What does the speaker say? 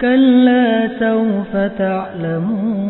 كلا سوف تعلمون